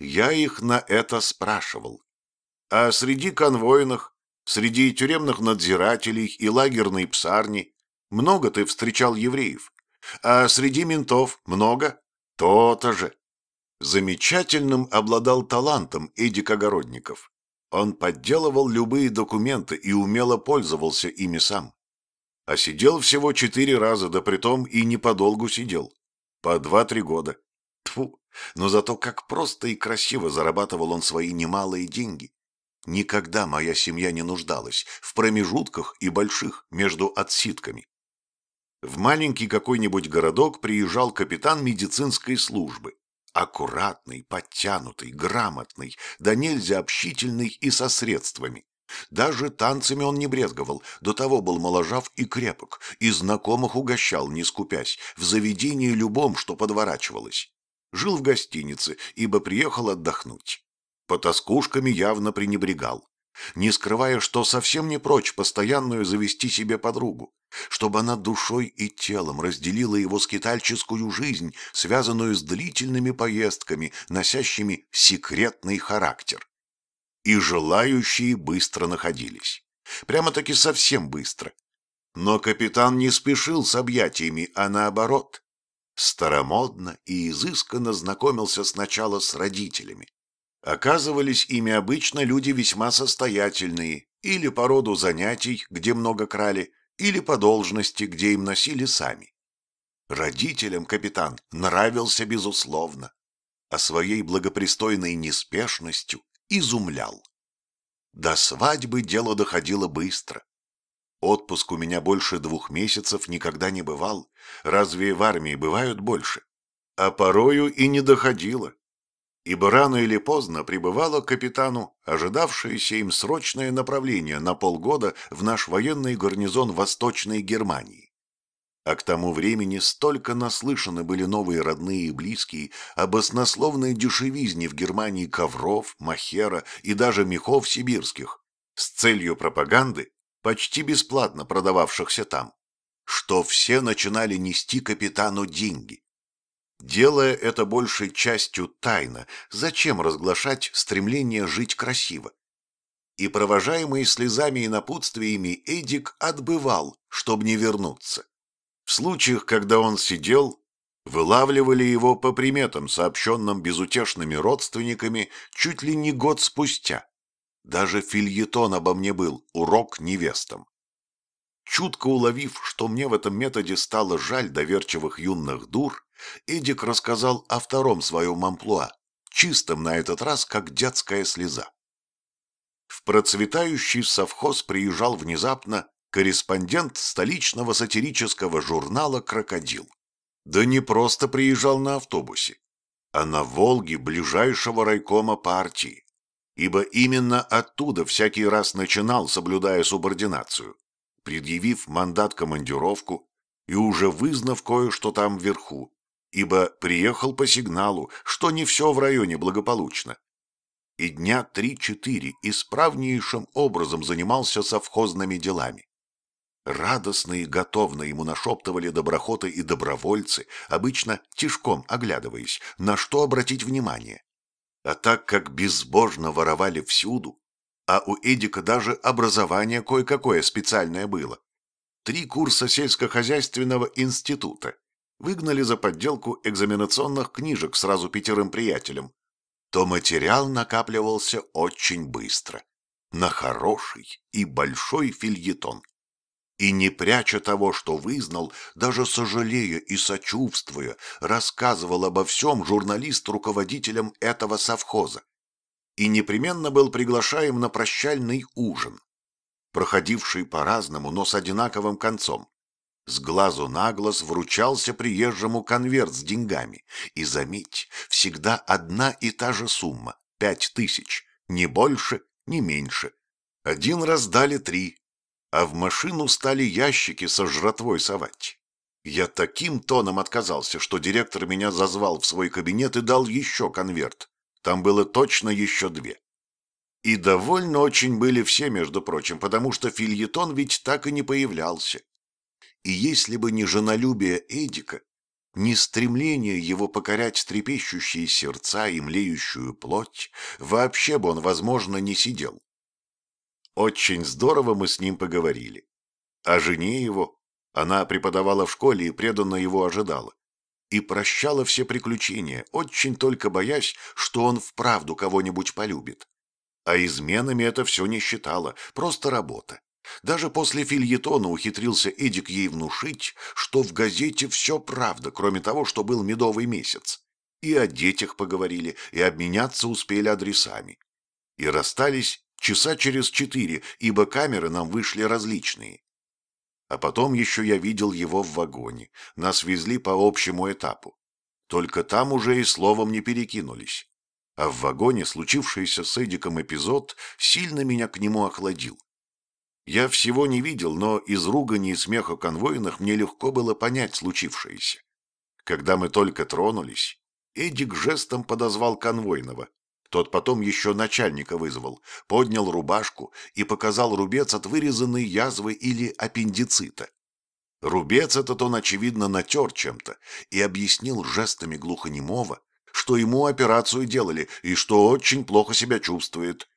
Я их на это спрашивал. А среди конвойных, среди тюремных надзирателей и лагерной псарни много ты встречал евреев. А среди ментов много? То-то же. Замечательным обладал талантом Эдик Огородников. Он подделывал любые документы и умело пользовался ими сам. А сидел всего четыре раза, да притом и не подолгу сидел. По два-три года. Тфу, но зато как просто и красиво зарабатывал он свои немалые деньги. Никогда моя семья не нуждалась в промежутках и больших между отсидками. В маленький какой-нибудь городок приезжал капитан медицинской службы. Аккуратный, подтянутый, грамотный, да нельзя общительный и со средствами. Даже танцами он не брезговал, до того был моложав и крепок, и знакомых угощал, не скупясь, в заведении любом, что подворачивалось. Жил в гостинице, ибо приехал отдохнуть. Потаскушками явно пренебрегал, не скрывая, что совсем не прочь постоянную завести себе подругу, чтобы она душой и телом разделила его скитальческую жизнь, связанную с длительными поездками, носящими секретный характер. И желающие быстро находились. Прямо-таки совсем быстро. Но капитан не спешил с объятиями, а наоборот. Старомодно и изысканно знакомился сначала с родителями, Оказывались ими обычно люди весьма состоятельные, или по роду занятий, где много крали, или по должности, где им носили сами. Родителям капитан нравился безусловно, а своей благопристойной неспешностью изумлял. До свадьбы дело доходило быстро. Отпуск у меня больше двух месяцев никогда не бывал, разве в армии бывают больше? А порою и не доходило ибо рано или поздно прибывало капитану ожидавшееся им срочное направление на полгода в наш военный гарнизон Восточной Германии. А к тому времени столько наслышаны были новые родные и близкие об оснословной дешевизне в Германии ковров, махера и даже мехов сибирских с целью пропаганды, почти бесплатно продававшихся там, что все начинали нести капитану деньги. Делая это большей частью тайно, зачем разглашать стремление жить красиво? И провожаемый слезами и напутствиями Эдик отбывал, чтобы не вернуться. В случаях, когда он сидел, вылавливали его по приметам, сообщенным безутешными родственниками, чуть ли не год спустя. Даже фильетон обо мне был, урок невестам. Чутко уловив, что мне в этом методе стало жаль доверчивых юных дур, Эдик рассказал о втором своем амплуа, чистом на этот раз, как детская слеза. В процветающий совхоз приезжал внезапно корреспондент столичного сатирического журнала «Крокодил». Да не просто приезжал на автобусе, а на «Волге» ближайшего райкома партии, ибо именно оттуда всякий раз начинал, соблюдая субординацию, предъявив мандат-командировку и уже вызнав кое-что там вверху, ибо приехал по сигналу, что не все в районе благополучно. И дня три-четыре исправнейшим образом занимался совхозными делами. Радостно и готовно ему нашептывали доброхоты и добровольцы, обычно тишком оглядываясь, на что обратить внимание. А так как безбожно воровали всюду, а у Эдика даже образование кое-какое специальное было. Три курса сельскохозяйственного института, выгнали за подделку экзаменационных книжек сразу пятерым приятелям, то материал накапливался очень быстро, на хороший и большой фильетон. И не пряча того, что вызнал, даже сожалея и сочувствуя, рассказывал обо всем журналист руководителям этого совхоза. И непременно был приглашаем на прощальный ужин, проходивший по-разному, но с одинаковым концом. С глазу на глаз вручался приезжему конверт с деньгами. И заметь, всегда одна и та же сумма — пять тысяч, ни больше, ни меньше. Один раз дали три, а в машину стали ящики со жратвой совать. Я таким тоном отказался, что директор меня зазвал в свой кабинет и дал еще конверт. Там было точно еще две. И довольно очень были все, между прочим, потому что фильетон ведь так и не появлялся. И если бы не женолюбие Эдика, ни стремление его покорять трепещущие сердца и млеющую плоть, вообще бы он, возможно, не сидел. Очень здорово мы с ним поговорили. О жене его, она преподавала в школе и преданно его ожидала. И прощала все приключения, очень только боясь, что он вправду кого-нибудь полюбит. А изменами это все не считала, просто работа. Даже после фильетона ухитрился Эдик ей внушить, что в газете все правда, кроме того, что был медовый месяц. И о детях поговорили, и обменяться успели адресами. И расстались часа через четыре, ибо камеры нам вышли различные. А потом еще я видел его в вагоне. Нас везли по общему этапу. Только там уже и словом не перекинулись. А в вагоне случившийся с Эдиком эпизод сильно меня к нему охладил. Я всего не видел, но из ругани и смеха конвойных мне легко было понять случившееся. Когда мы только тронулись, Эдик жестом подозвал конвойного. Тот потом еще начальника вызвал, поднял рубашку и показал рубец от вырезанной язвы или аппендицита. Рубец этот он, очевидно, натер чем-то и объяснил жестами глухонемого, что ему операцию делали и что очень плохо себя чувствует.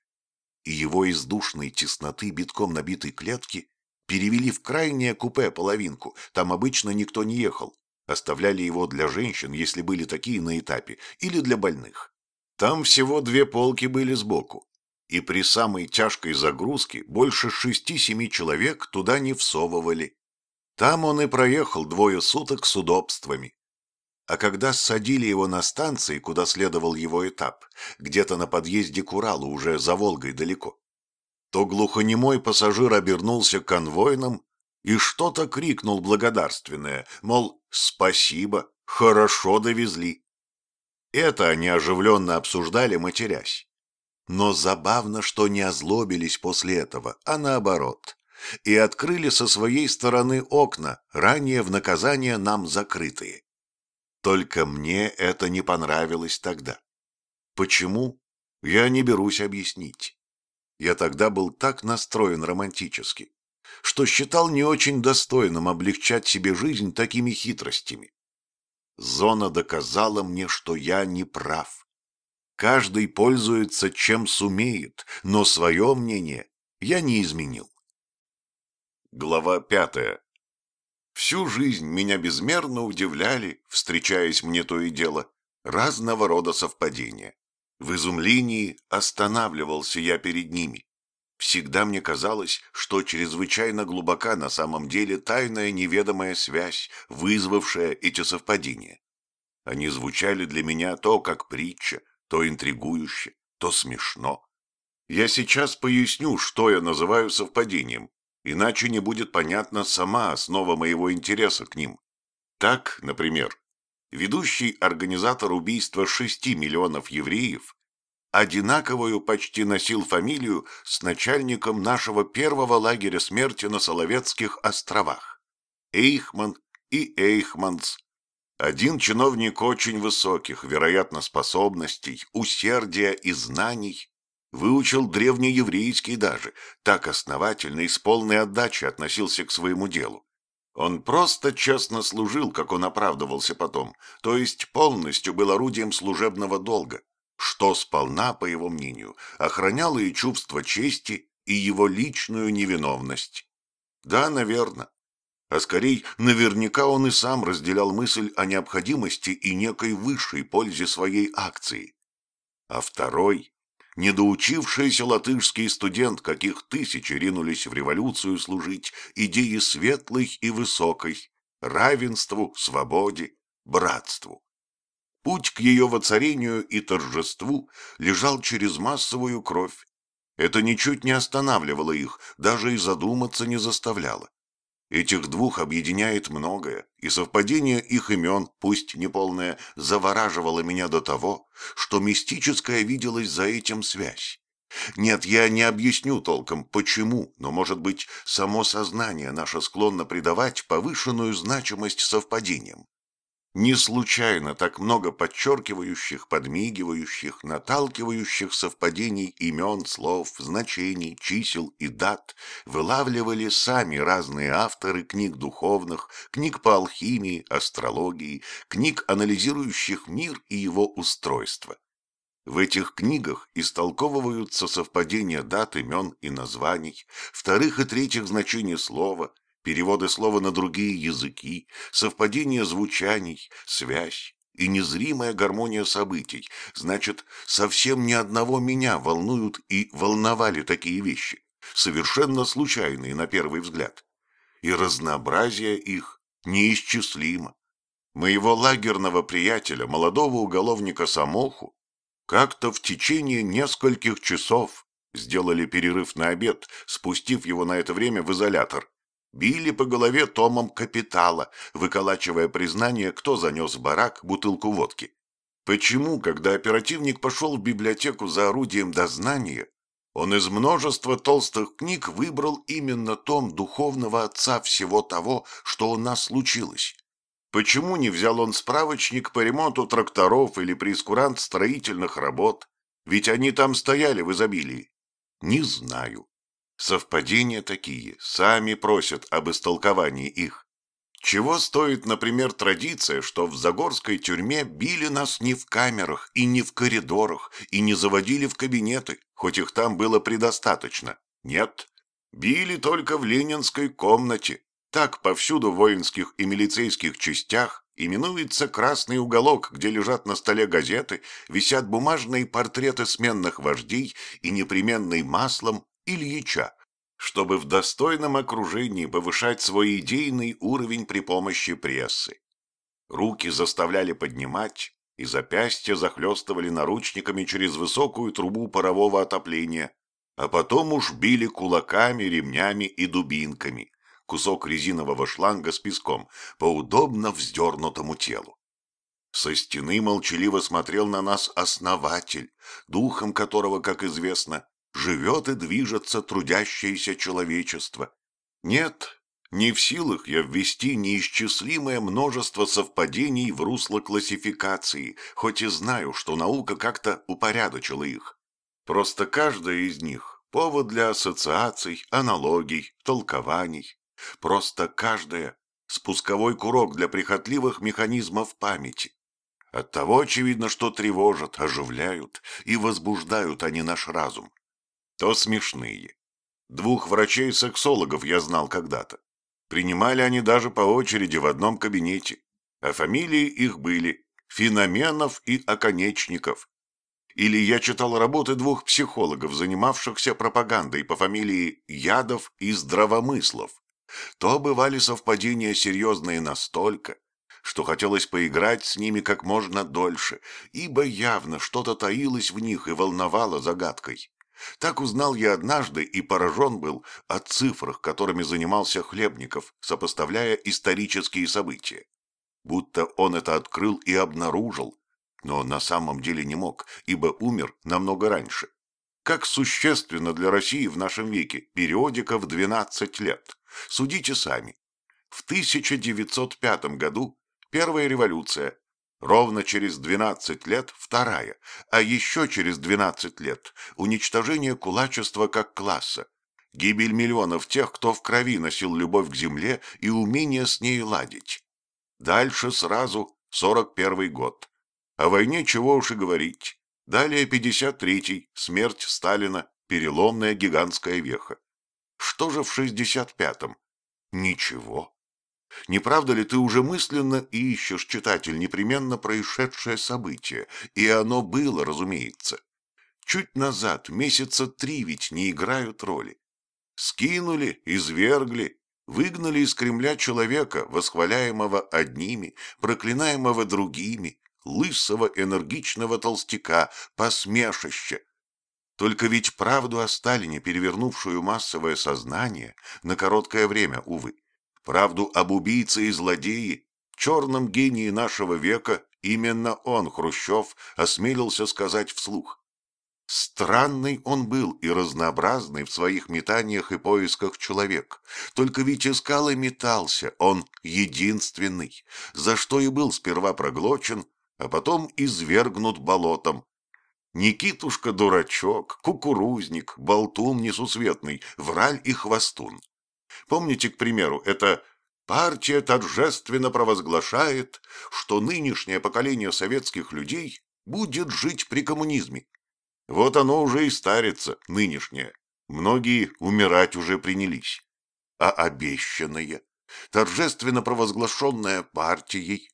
И его из душной тесноты битком набитой клетки перевели в крайнее купе половинку, там обычно никто не ехал. Оставляли его для женщин, если были такие на этапе, или для больных. Там всего две полки были сбоку, и при самой тяжкой загрузке больше шести-семи человек туда не всовывали. Там он и проехал двое суток с удобствами. А когда ссадили его на станции, куда следовал его этап, где-то на подъезде к Уралу, уже за Волгой далеко, то глухонемой пассажир обернулся к конвойным и что-то крикнул благодарственное, мол, спасибо, хорошо довезли. Это они оживленно обсуждали, матерясь. Но забавно, что не озлобились после этого, а наоборот. И открыли со своей стороны окна, ранее в наказание нам закрытые. Только мне это не понравилось тогда. Почему? Я не берусь объяснить. Я тогда был так настроен романтически, что считал не очень достойным облегчать себе жизнь такими хитростями. Зона доказала мне, что я не прав. Каждый пользуется чем сумеет, но свое мнение я не изменил. Глава пятая. Всю жизнь меня безмерно удивляли, встречаясь мне то и дело, разного рода совпадения. В изумлении останавливался я перед ними. Всегда мне казалось, что чрезвычайно глубока на самом деле тайная неведомая связь, вызвавшая эти совпадения. Они звучали для меня то как притча, то интригующе, то смешно. Я сейчас поясню, что я называю совпадением, иначе не будет понятна сама основа моего интереса к ним. Так, например, ведущий организатор убийства шести миллионов евреев одинаковую почти носил фамилию с начальником нашего первого лагеря смерти на Соловецких островах. Эйхман и Эйхманс. Один чиновник очень высоких, вероятно, способностей, усердия и знаний, выучил древнееврейский даже, так основательно и с полной отдачей относился к своему делу. Он просто честно служил, как он оправдывался потом, то есть полностью был орудием служебного долга что сполна, по его мнению, охраняло и чувство чести, и его личную невиновность. Да, наверное. А скорее, наверняка он и сам разделял мысль о необходимости и некой высшей пользе своей акции. А второй, недоучившийся латышский студент, каких тысячи ринулись в революцию служить, идеи светлой и высокой, равенству, свободе, братству. Путь к ее воцарению и торжеству лежал через массовую кровь. Это ничуть не останавливало их, даже и задуматься не заставляло. Этих двух объединяет многое, и совпадение их имен, пусть неполное, завораживало меня до того, что мистическая виделась за этим связь. Нет, я не объясню толком, почему, но, может быть, само сознание наше склонно придавать повышенную значимость совпадениям. Не случайно так много подчеркивающих, подмигивающих, наталкивающих совпадений имен, слов, значений, чисел и дат вылавливали сами разные авторы книг духовных, книг по алхимии, астрологии, книг, анализирующих мир и его устройство. В этих книгах истолковываются совпадения дат, имен и названий, вторых и третьих значений слова, переводы слова на другие языки, совпадение звучаний, связь и незримая гармония событий. Значит, совсем ни одного меня волнуют и волновали такие вещи, совершенно случайные на первый взгляд. И разнообразие их неисчислимо. Моего лагерного приятеля, молодого уголовника Самоху, как-то в течение нескольких часов сделали перерыв на обед, спустив его на это время в изолятор, Били по голове томом капитала, выколачивая признание, кто занес в барак бутылку водки. Почему, когда оперативник пошел в библиотеку за орудием дознания, он из множества толстых книг выбрал именно том духовного отца всего того, что у нас случилось? Почему не взял он справочник по ремонту тракторов или прескурант строительных работ? Ведь они там стояли в изобилии. Не знаю. Совпадения такие, сами просят об истолковании их. Чего стоит, например, традиция, что в Загорской тюрьме били нас не в камерах и не в коридорах, и не заводили в кабинеты, хоть их там было предостаточно. Нет, били только в ленинской комнате. Так повсюду в воинских и милицейских частях именуется красный уголок, где лежат на столе газеты, висят бумажные портреты сменных вождей и непременный маслом Ильича, чтобы в достойном окружении повышать свой идейный уровень при помощи прессы. Руки заставляли поднимать, и запястья захлестывали наручниками через высокую трубу парового отопления, а потом уж били кулаками, ремнями и дубинками, кусок резинового шланга с песком по удобно вздернутому телу. Со стены молчаливо смотрел на нас основатель, духом которого, как известно, живет и движется трудящееся человечество. Нет, не в силах я ввести неисчислимое множество совпадений в русло классификации, хоть и знаю, что наука как-то упорядочила их. Просто каждая из них – повод для ассоциаций, аналогий, толкований. Просто каждая – спусковой курок для прихотливых механизмов памяти. Оттого очевидно, что тревожат, оживляют и возбуждают они наш разум то смешные. Двух врачей-сексологов я знал когда-то. Принимали они даже по очереди в одном кабинете, а фамилии их были Феноменов и Оконечников. Или я читал работы двух психологов, занимавшихся пропагандой по фамилии Ядов и Здравомыслов. То бывали совпадения серьезные настолько, что хотелось поиграть с ними как можно дольше, ибо явно что-то таилось в них и волновало загадкой. Так узнал я однажды и поражен был о цифрах, которыми занимался Хлебников, сопоставляя исторические события. Будто он это открыл и обнаружил, но на самом деле не мог, ибо умер намного раньше. Как существенно для России в нашем веке периодика в 12 лет. Судите сами. В 1905 году первая революция, Ровно через 12 лет вторая, а еще через 12 лет уничтожение кулачества как класса, гибель миллионов тех, кто в крови носил любовь к земле и умение с ней ладить. Дальше сразу 41 год. О войне чего уж и говорить. Далее 53-й, смерть Сталина, переломная гигантская веха. Что же в 65-м? Ничего. Не правда ли ты уже мысленно ищешь, читатель, непременно происшедшее событие? И оно было, разумеется. Чуть назад, месяца три ведь не играют роли. Скинули, извергли, выгнали из Кремля человека, восхваляемого одними, проклинаемого другими, лысого энергичного толстяка, посмешища. Только ведь правду о Сталине, перевернувшую массовое сознание, на короткое время, увы, Правду об убийце и злодее, черном гении нашего века, именно он, Хрущев, осмелился сказать вслух. Странный он был и разнообразный в своих метаниях и поисках человек. Только ведь искал и метался, он единственный, за что и был сперва проглочен, а потом извергнут болотом. Никитушка дурачок, кукурузник, болтун несусветный, враль и хвостун. Помните, к примеру, это «Партия торжественно провозглашает, что нынешнее поколение советских людей будет жить при коммунизме». Вот оно уже и старится, нынешнее. Многие умирать уже принялись. А обещанное, торжественно провозглашенное партией.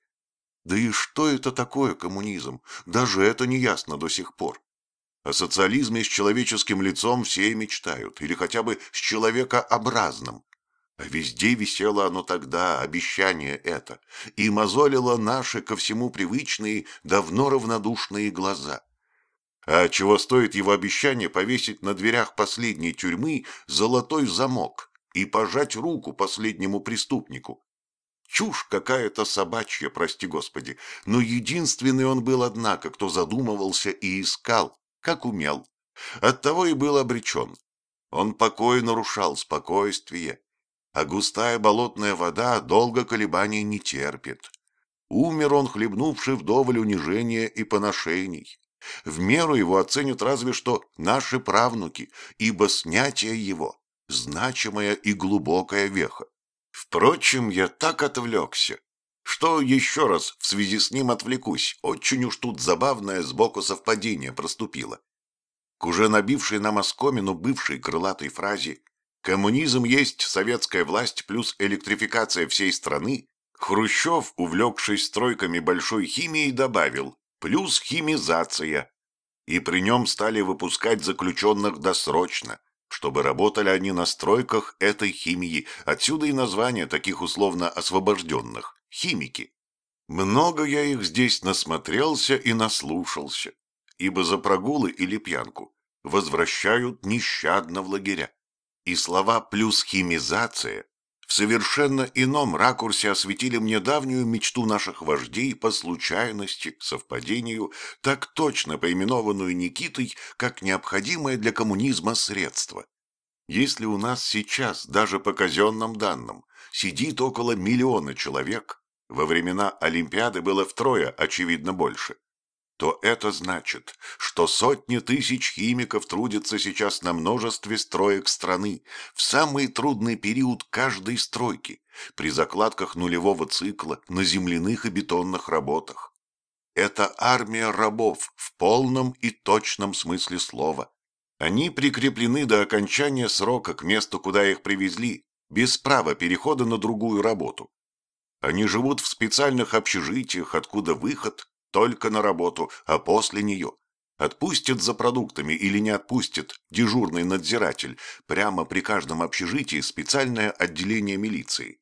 Да и что это такое коммунизм? Даже это не ясно до сих пор. О социализме с человеческим лицом все мечтают, или хотя бы с человекообразным. Везде висело оно тогда, обещание это, и мозолило наши ко всему привычные, давно равнодушные глаза. А чего стоит его обещание повесить на дверях последней тюрьмы золотой замок и пожать руку последнему преступнику? Чушь какая-то собачья, прости господи, но единственный он был, однако, кто задумывался и искал, как умел. Оттого и был обречен. Он покой нарушал, спокойствие, а густая болотная вода долго колебаний не терпит. Умер он, хлебнувший вдоволь унижения и поношений. В меру его оценят разве что наши правнуки, ибо снятие его – значимая и глубокая веха. Впрочем, я так отвлекся, что еще раз в связи с ним отвлекусь, очень уж тут забавное сбоку совпадение проступило. К уже набившей нам оскомину бывшей крылатой фразе «Коммунизм есть советская власть плюс электрификация всей страны» Хрущев, увлекшись стройками большой химии, добавил плюс химизация. И при нем стали выпускать заключенных досрочно, чтобы работали они на стройках этой химии, отсюда и название таких условно освобожденных – химики. Много я их здесь насмотрелся и наслушался, ибо за прогулы или пьянку возвращают нещадно в лагеря. И слова «плюс химизация» в совершенно ином ракурсе осветили мне давнюю мечту наших вождей по случайности, совпадению, так точно поименованную Никитой, как необходимое для коммунизма средство. Если у нас сейчас, даже по казенным данным, сидит около миллиона человек, во времена Олимпиады было втрое, очевидно, больше, то это значит, что сотни тысяч химиков трудятся сейчас на множестве строек страны в самый трудный период каждой стройки, при закладках нулевого цикла, на земляных и бетонных работах. Это армия рабов в полном и точном смысле слова. Они прикреплены до окончания срока к месту, куда их привезли, без права перехода на другую работу. Они живут в специальных общежитиях, откуда выход только на работу, а после нее. Отпустит за продуктами или не отпустит дежурный надзиратель, прямо при каждом общежитии специальное отделение милиции.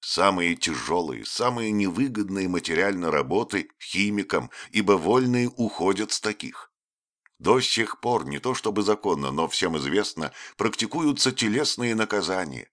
Самые тяжелые, самые невыгодные материально работы химикам, ибо вольные уходят с таких. До сих пор, не то чтобы законно, но всем известно, практикуются телесные наказания,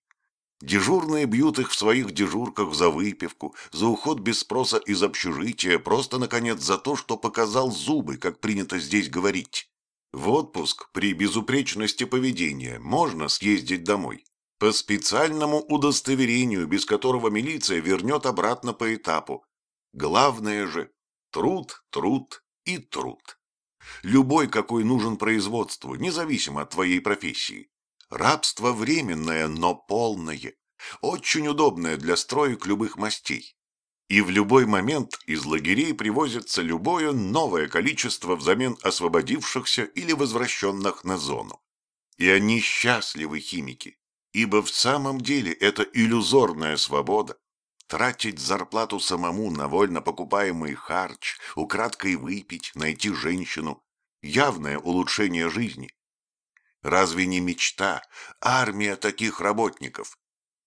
Дежурные бьют их в своих дежурках за выпивку, за уход без спроса из общежития, просто, наконец, за то, что показал зубы, как принято здесь говорить. В отпуск при безупречности поведения можно съездить домой. По специальному удостоверению, без которого милиция вернет обратно по этапу. Главное же – труд, труд и труд. Любой, какой нужен производству, независимо от твоей профессии. Рабство временное, но полное, очень удобное для строек любых мастей. И в любой момент из лагерей привозится любое новое количество взамен освободившихся или возвращенных на зону. И они счастливы, химики, ибо в самом деле это иллюзорная свобода. Тратить зарплату самому на вольно покупаемый харч, украдкой выпить, найти женщину – явное улучшение жизни. Разве не мечта, армия таких работников?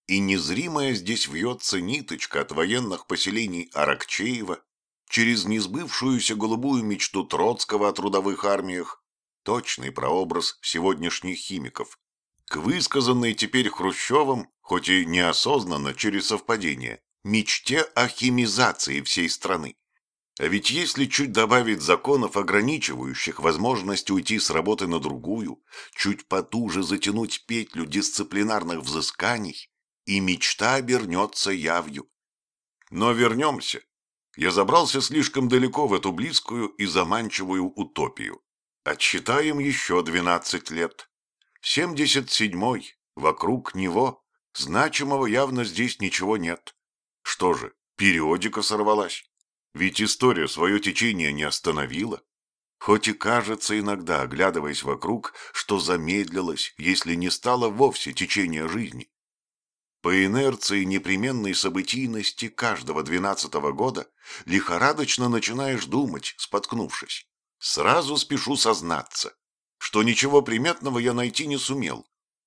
И незримая здесь вьется ниточка от военных поселений Аракчеева через несбывшуюся голубую мечту Троцкого о трудовых армиях, точный прообраз сегодняшних химиков, к высказанной теперь Хрущевым, хоть и неосознанно через совпадение, мечте о химизации всей страны. А ведь если чуть добавить законов, ограничивающих возможность уйти с работы на другую, чуть потуже затянуть петлю дисциплинарных взысканий, и мечта обернется явью. Но вернемся. Я забрался слишком далеко в эту близкую и заманчивую утопию. Отсчитаем еще двенадцать лет. Семьдесят седьмой, вокруг него, значимого явно здесь ничего нет. Что же, периодика сорвалась? Ведь история свое течение не остановила. Хоть и кажется иногда, оглядываясь вокруг, что замедлилось, если не стало вовсе течение жизни. По инерции непременной событийности каждого двенадцатого года лихорадочно начинаешь думать, споткнувшись. Сразу спешу сознаться, что ничего приметного я найти не сумел.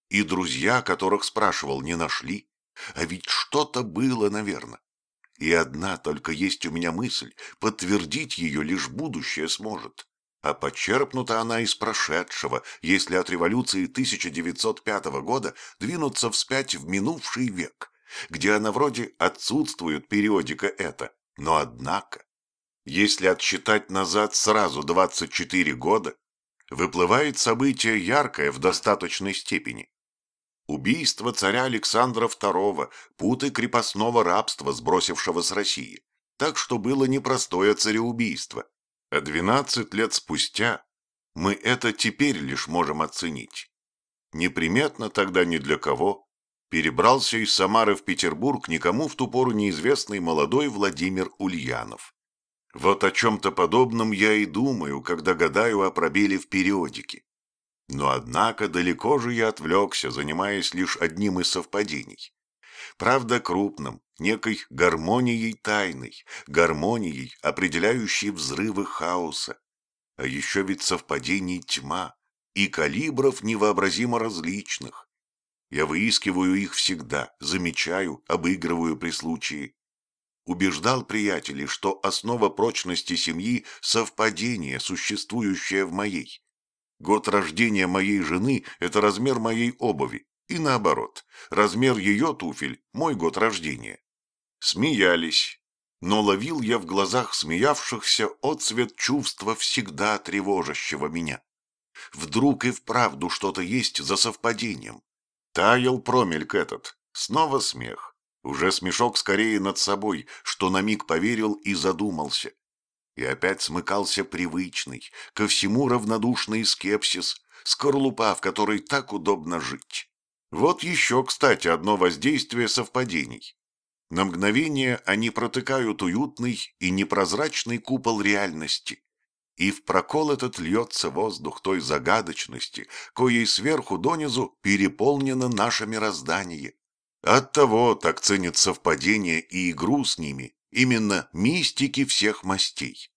И друзья, которых спрашивал, не нашли. А ведь что-то было, наверное. И одна только есть у меня мысль, подтвердить ее лишь будущее сможет. А почерпнута она из прошедшего, если от революции 1905 года двинуться вспять в минувший век, где она вроде отсутствует периодика эта, но однако, если отсчитать назад сразу 24 года, выплывает событие яркое в достаточной степени. Убийство царя Александра II, путы крепостного рабства, сбросившего с России. Так что было непростое цареубийство. А двенадцать лет спустя мы это теперь лишь можем оценить. Неприметно тогда ни для кого. Перебрался из Самары в Петербург никому в ту пору неизвестный молодой Владимир Ульянов. Вот о чем-то подобном я и думаю, когда гадаю о пробеле в периодике. Но, однако, далеко же я отвлекся, занимаясь лишь одним из совпадений. Правда, крупным, некой гармонией тайной, гармонией, определяющей взрывы хаоса. А еще ведь совпадений тьма и калибров невообразимо различных. Я выискиваю их всегда, замечаю, обыгрываю при случае. Убеждал приятелей, что основа прочности семьи – совпадение, существующее в моей. Год рождения моей жены – это размер моей обуви, и наоборот, размер ее туфель – мой год рождения. Смеялись, но ловил я в глазах смеявшихся отцвет чувства всегда тревожащего меня. Вдруг и вправду что-то есть за совпадением. Таял промельк этот, снова смех. Уже смешок скорее над собой, что на миг поверил и задумался. И опять смыкался привычный, ко всему равнодушный скепсис, скорлупа, в которой так удобно жить. Вот еще, кстати, одно воздействие совпадений. На мгновение они протыкают уютный и непрозрачный купол реальности, и в прокол этот льется воздух той загадочности, коей сверху донизу переполнено наше мироздание. Оттого так ценят совпадения и игру с ними, именно мистики всех мастей.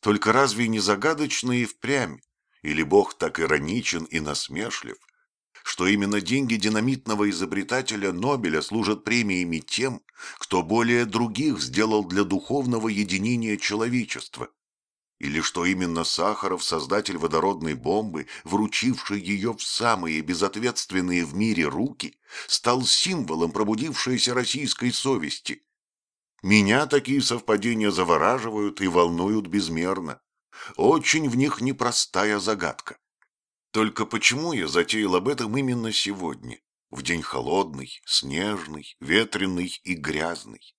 Только разве не загадочно и впрямь, или Бог так ироничен и насмешлив, что именно деньги динамитного изобретателя Нобеля служат премиями тем, кто более других сделал для духовного единения человечества, или что именно Сахаров, создатель водородной бомбы, вручивший ее в самые безответственные в мире руки, стал символом пробудившейся российской совести, меня такие совпадения завораживают и волнуют безмерно. Очень в них непростая загадка. Только почему я затеял об этом именно сегодня, в день холодный, снежный, ветреный и грязный?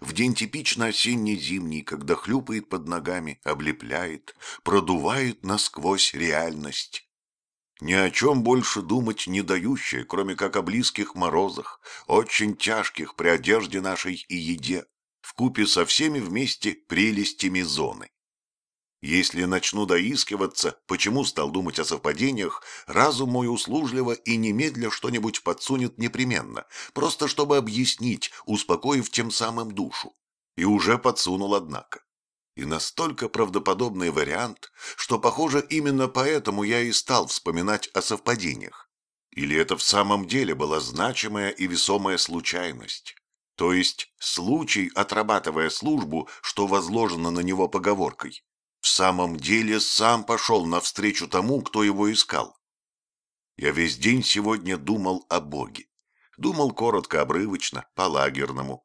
В день типично осенне-зимний, когда хлюпает под ногами, облепляет, продувает насквозь реальность. Ни о чем больше думать не дающее, кроме как о близких морозах, очень тяжких при одежде нашей и еде, вкупе со всеми вместе прелестями зоны. Если начну доискиваться, почему стал думать о совпадениях, разум мой услужливо и немедля что-нибудь подсунет непременно, просто чтобы объяснить, успокоив тем самым душу. И уже подсунул, однако. И настолько правдоподобный вариант, что, похоже, именно поэтому я и стал вспоминать о совпадениях. Или это в самом деле была значимая и весомая случайность? То есть случай, отрабатывая службу, что возложено на него поговоркой, в самом деле сам пошел навстречу тому, кто его искал. Я весь день сегодня думал о Боге. Думал коротко, обрывочно, по-лагерному.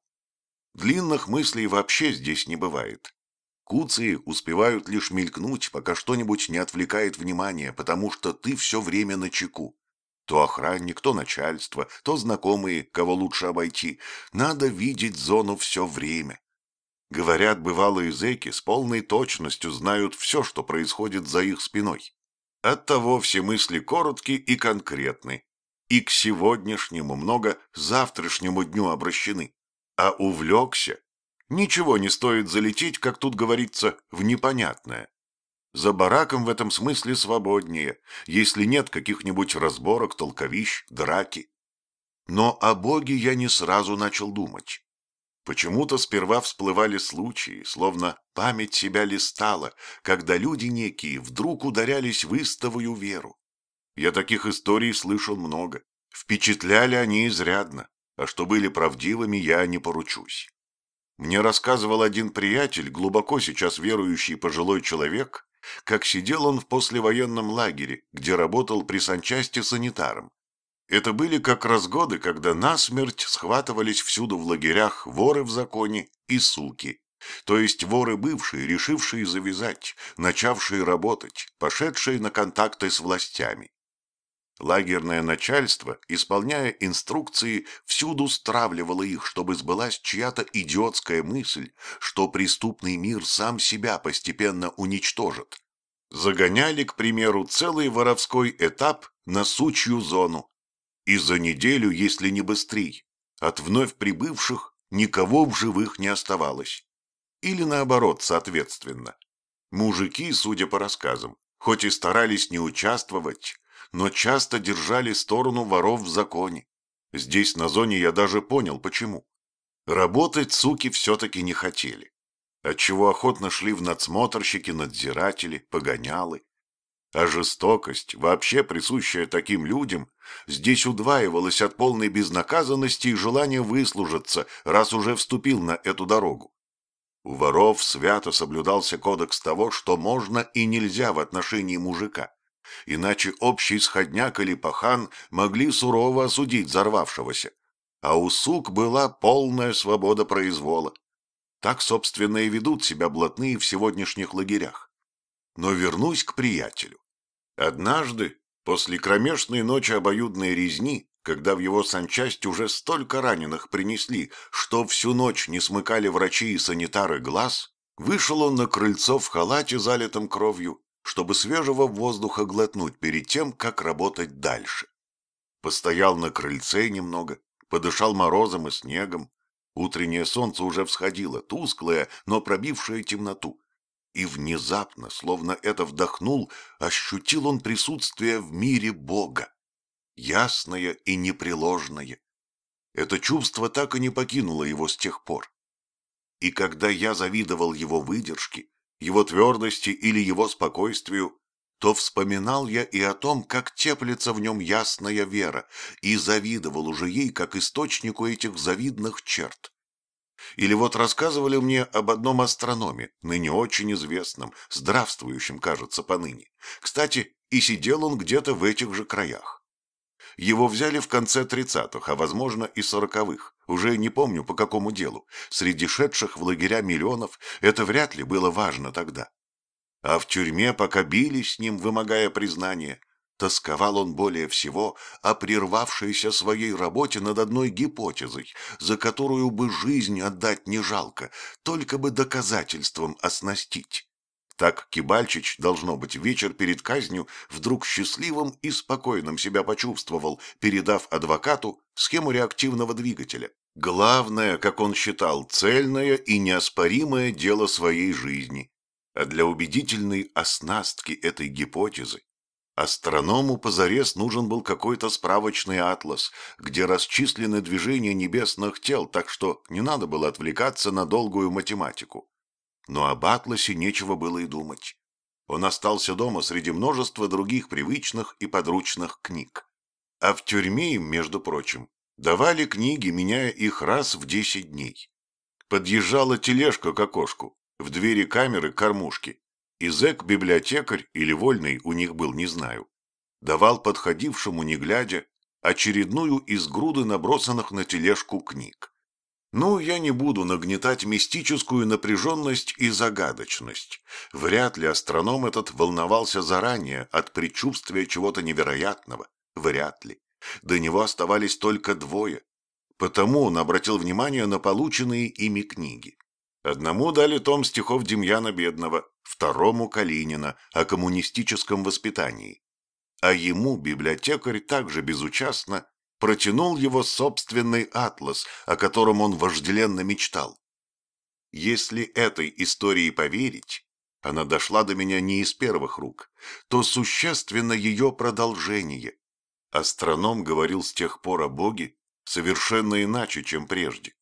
Длинных мыслей вообще здесь не бывает. Куции успевают лишь мелькнуть, пока что-нибудь не отвлекает внимание, потому что ты все время на чеку. То охранник, то начальство, то знакомые, кого лучше обойти. Надо видеть зону все время. Говорят, бывалые зэки с полной точностью знают все, что происходит за их спиной. Оттого все мысли короткие и конкретны. И к сегодняшнему много завтрашнему дню обращены. А увлекся. Ничего не стоит залететь, как тут говорится, в непонятное. За бараком в этом смысле свободнее, если нет каких-нибудь разборок, толковищ, драки. Но о Боге я не сразу начал думать. Почему-то сперва всплывали случаи, словно память себя листала, когда люди некие вдруг ударялись в истовую веру. Я таких историй слышал много. Впечатляли они изрядно, а что были правдивыми, я не поручусь. Мне рассказывал один приятель, глубоко сейчас верующий пожилой человек, как сидел он в послевоенном лагере, где работал при санчасти санитаром. Это были как раз годы, когда насмерть схватывались всюду в лагерях воры в законе и суки. То есть воры бывшие, решившие завязать, начавшие работать, пошедшие на контакты с властями. Лагерное начальство, исполняя инструкции, всюду стравливало их, чтобы сбылась чья-то идиотская мысль, что преступный мир сам себя постепенно уничтожит. Загоняли, к примеру, целый воровской этап на сучью зону, и за неделю, если не быстрей, от вновь прибывших никого в живых не оставалось. Или наоборот, соответственно. Мужики, судя по рассказам, хоть и старались не участвовать, но часто держали сторону воров в законе. Здесь на зоне я даже понял, почему. Работать суки все-таки не хотели, отчего охотно шли в надсмотрщики, надзиратели, погонялы. А жестокость, вообще присущая таким людям, здесь удваивалась от полной безнаказанности и желания выслужиться, раз уже вступил на эту дорогу. У воров свято соблюдался кодекс того, что можно и нельзя в отношении мужика, иначе общий сходняк или пахан могли сурово осудить взорвавшегося, а у сук была полная свобода произвола. Так, собственно, и ведут себя блатные в сегодняшних лагерях. Но вернусь к приятелю. Однажды, после кромешной ночи обоюдной резни, когда в его санчасть уже столько раненых принесли, что всю ночь не смыкали врачи и санитары глаз, вышел он на крыльцо в халате, залитом кровью, чтобы свежего воздуха глотнуть перед тем, как работать дальше. Постоял на крыльце немного, подышал морозом и снегом. Утреннее солнце уже всходило, тусклое, но пробившее темноту и внезапно, словно это вдохнул, ощутил он присутствие в мире Бога, ясное и непреложное. Это чувство так и не покинуло его с тех пор. И когда я завидовал его выдержке, его твердости или его спокойствию, то вспоминал я и о том, как теплится в нем ясная вера, и завидовал уже ей как источнику этих завидных черт. Или вот рассказывали мне об одном астрономе, ныне очень известном, здравствующем, кажется, поныне. Кстати, и сидел он где-то в этих же краях. Его взяли в конце тридцатых, а, возможно, и сороковых. Уже не помню, по какому делу. Среди шедших в лагеря миллионов это вряд ли было важно тогда. А в тюрьме, пока били с ним, вымогая признание, Тосковал он более всего о прервавшейся своей работе над одной гипотезой, за которую бы жизнь отдать не жалко, только бы доказательством оснастить. Так Кибальчич, должно быть, вечер перед казнью вдруг счастливым и спокойным себя почувствовал, передав адвокату схему реактивного двигателя. Главное, как он считал, цельное и неоспоримое дело своей жизни. А для убедительной оснастки этой гипотезы Астроному позарез нужен был какой-то справочный атлас, где расчислены движения небесных тел, так что не надо было отвлекаться на долгую математику. Но об атласе нечего было и думать. Он остался дома среди множества других привычных и подручных книг. А в тюрьме им, между прочим, давали книги, меняя их раз в десять дней. Подъезжала тележка к окошку, в двери камеры кормушки, и зэк-библиотекарь или вольный у них был, не знаю, давал подходившему, не глядя, очередную из груды набросанных на тележку книг. Ну, я не буду нагнетать мистическую напряженность и загадочность. Вряд ли астроном этот волновался заранее от предчувствия чего-то невероятного. Вряд ли. До него оставались только двое. Потому он обратил внимание на полученные ими книги. Одному дали том стихов Демьяна Бедного, второму – Калинина о коммунистическом воспитании. А ему библиотекарь также безучастно протянул его собственный атлас, о котором он вожделенно мечтал. Если этой истории поверить, она дошла до меня не из первых рук, то существенно ее продолжение. Астроном говорил с тех пор о Боге совершенно иначе, чем прежде.